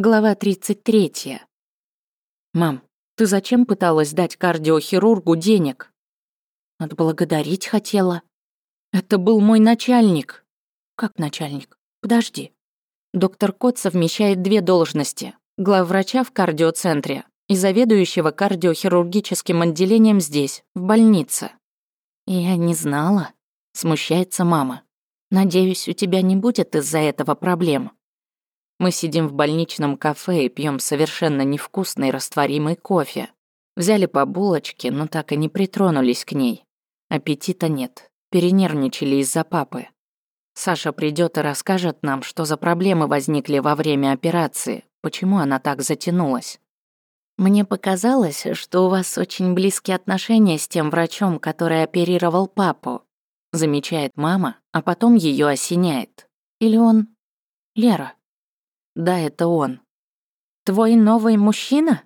Глава 33. «Мам, ты зачем пыталась дать кардиохирургу денег?» «Отблагодарить хотела». «Это был мой начальник». «Как начальник? Подожди». Доктор Кот совмещает две должности. Главврача в кардиоцентре и заведующего кардиохирургическим отделением здесь, в больнице. «Я не знала», — смущается мама. «Надеюсь, у тебя не будет из-за этого проблем». Мы сидим в больничном кафе и пьем совершенно невкусный растворимый кофе. Взяли по булочке, но так и не притронулись к ней. Аппетита нет. Перенервничали из-за папы. Саша придет и расскажет нам, что за проблемы возникли во время операции, почему она так затянулась. Мне показалось, что у вас очень близкие отношения с тем врачом, который оперировал папу. Замечает мама, а потом ее осеняет. Или он... Лера. Да, это он. Твой новый мужчина?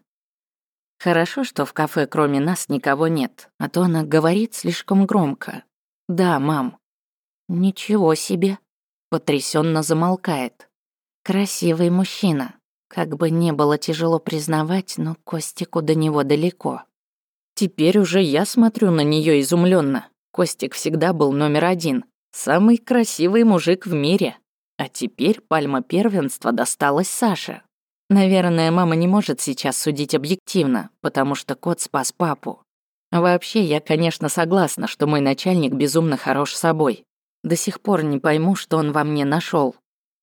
Хорошо, что в кафе кроме нас никого нет, а то она говорит слишком громко. Да, мам. Ничего себе. Потрясенно замолкает. Красивый мужчина. Как бы не было тяжело признавать, но Костику до него далеко. Теперь уже я смотрю на нее изумленно. Костик всегда был номер один. Самый красивый мужик в мире. А теперь пальма первенства досталась Саше. Наверное, мама не может сейчас судить объективно, потому что кот спас папу. Вообще, я, конечно, согласна, что мой начальник безумно хорош собой. До сих пор не пойму, что он во мне нашел.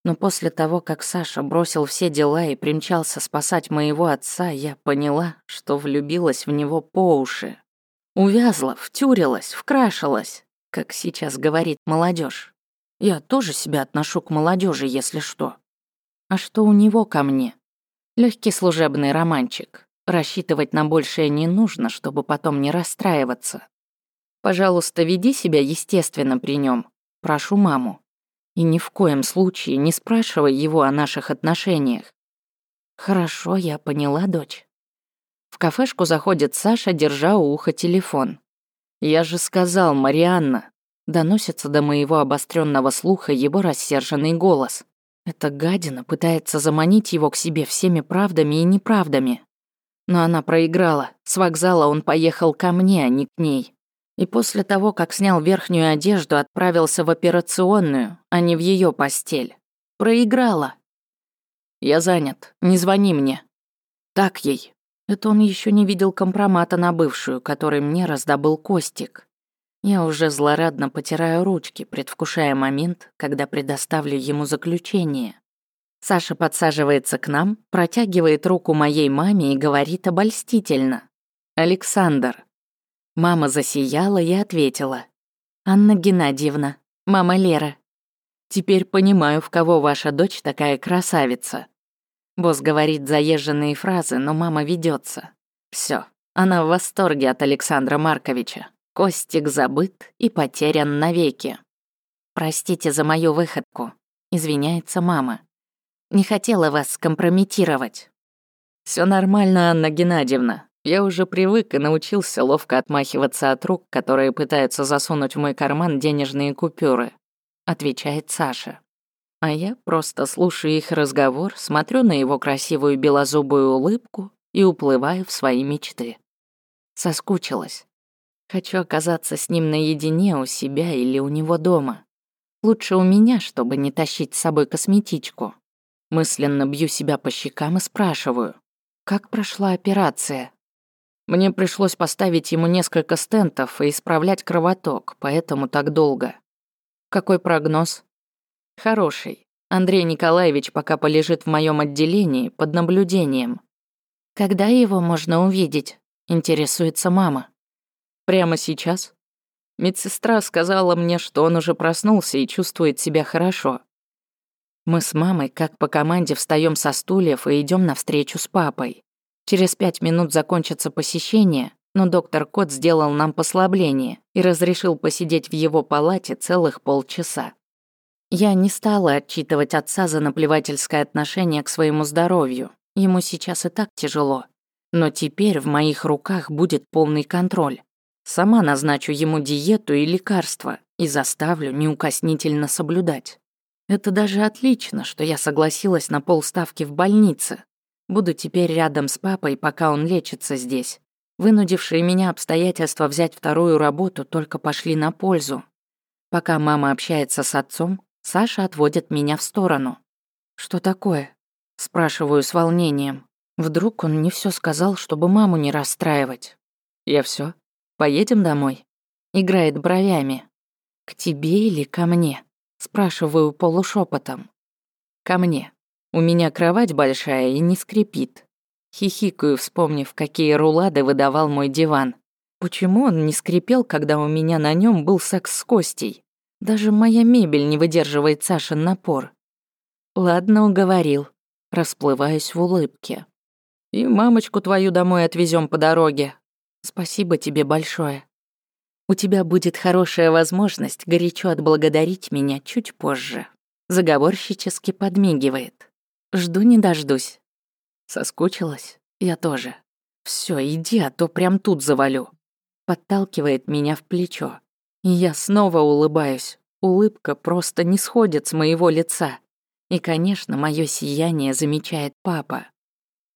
Но после того, как Саша бросил все дела и примчался спасать моего отца, я поняла, что влюбилась в него по уши. Увязла, втюрилась, вкрашилась, как сейчас говорит молодежь. Я тоже себя отношу к молодежи, если что. А что у него ко мне? Легкий служебный романчик. Рассчитывать на большее не нужно, чтобы потом не расстраиваться. Пожалуйста, веди себя естественно при нем. Прошу маму. И ни в коем случае не спрашивай его о наших отношениях. Хорошо, я поняла, дочь. В кафешку заходит Саша, держа у уха телефон. Я же сказал, Марианна, Доносится до моего обостренного слуха его рассерженный голос. Эта гадина пытается заманить его к себе всеми правдами и неправдами. Но она проиграла. С вокзала он поехал ко мне, а не к ней. И после того, как снял верхнюю одежду, отправился в операционную, а не в ее постель. Проиграла. Я занят. Не звони мне. Так ей. Это он еще не видел компромата на бывшую, который мне раздобыл Костик. Я уже злорадно потираю ручки, предвкушая момент, когда предоставлю ему заключение. Саша подсаживается к нам, протягивает руку моей маме и говорит обольстительно. «Александр». Мама засияла и ответила. «Анна Геннадьевна, мама Лера. Теперь понимаю, в кого ваша дочь такая красавица». Босс говорит заезженные фразы, но мама ведется. Все, она в восторге от Александра Марковича. Костик забыт и потерян навеки. Простите за мою выходку, извиняется мама. Не хотела вас скомпрометировать. Все нормально, Анна Геннадьевна. Я уже привык и научился ловко отмахиваться от рук, которые пытаются засунуть в мой карман денежные купюры, отвечает Саша. А я просто слушаю их разговор, смотрю на его красивую белозубую улыбку и уплываю в свои мечты. Соскучилась. Хочу оказаться с ним наедине у себя или у него дома. Лучше у меня, чтобы не тащить с собой косметичку. Мысленно бью себя по щекам и спрашиваю, как прошла операция? Мне пришлось поставить ему несколько стентов и исправлять кровоток, поэтому так долго. Какой прогноз? Хороший. Андрей Николаевич пока полежит в моем отделении под наблюдением. Когда его можно увидеть? Интересуется мама. Прямо сейчас? Медсестра сказала мне, что он уже проснулся и чувствует себя хорошо. Мы с мамой, как по команде, встаем со стульев и идем навстречу с папой. Через пять минут закончится посещение, но доктор Кот сделал нам послабление и разрешил посидеть в его палате целых полчаса. Я не стала отчитывать отца за наплевательское отношение к своему здоровью. Ему сейчас и так тяжело. Но теперь в моих руках будет полный контроль. Сама назначу ему диету и лекарства и заставлю неукоснительно соблюдать. Это даже отлично, что я согласилась на полставки в больнице. Буду теперь рядом с папой, пока он лечится здесь. Вынудившие меня обстоятельства взять вторую работу только пошли на пользу. Пока мама общается с отцом, Саша отводит меня в сторону. «Что такое?» Спрашиваю с волнением. Вдруг он не все сказал, чтобы маму не расстраивать. «Я все. Поедем домой?» Играет бровями. «К тебе или ко мне?» Спрашиваю полушепотом. «Ко мне. У меня кровать большая и не скрипит. Хихикаю, вспомнив, какие рулады выдавал мой диван. Почему он не скрипел, когда у меня на нем был секс с Костей? Даже моя мебель не выдерживает Сашин напор. Ладно, уговорил. Расплываюсь в улыбке. И мамочку твою домой отвезем по дороге. Спасибо тебе большое. У тебя будет хорошая возможность горячо отблагодарить меня чуть позже. Заговорщически подмигивает. Жду не дождусь. Соскучилась? Я тоже. Все, иди, а то прям тут завалю. Подталкивает меня в плечо. И я снова улыбаюсь. Улыбка просто не сходит с моего лица. И, конечно, мое сияние замечает папа.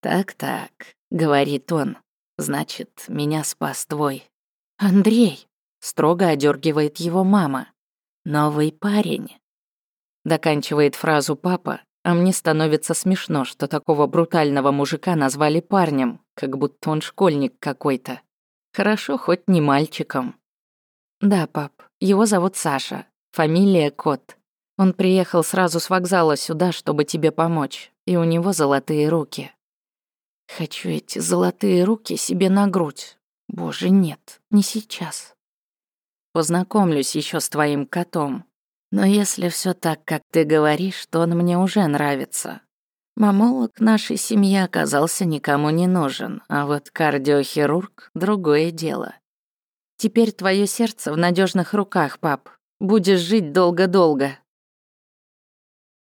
«Так-так», — говорит он, — «значит, меня спас твой». «Андрей», — строго одергивает его мама. «Новый парень». Доканчивает фразу папа а мне становится смешно, что такого брутального мужика назвали парнем, как будто он школьник какой-то. Хорошо, хоть не мальчиком. Да, пап, его зовут Саша, фамилия Кот. Он приехал сразу с вокзала сюда, чтобы тебе помочь, и у него золотые руки. Хочу эти золотые руки себе на грудь. Боже, нет, не сейчас. Познакомлюсь еще с твоим котом, но если все так, как ты говоришь, то он мне уже нравится. Мамолог нашей семьи оказался никому не нужен, а вот кардиохирург — другое дело. Теперь твое сердце в надежных руках, пап. Будешь жить долго-долго.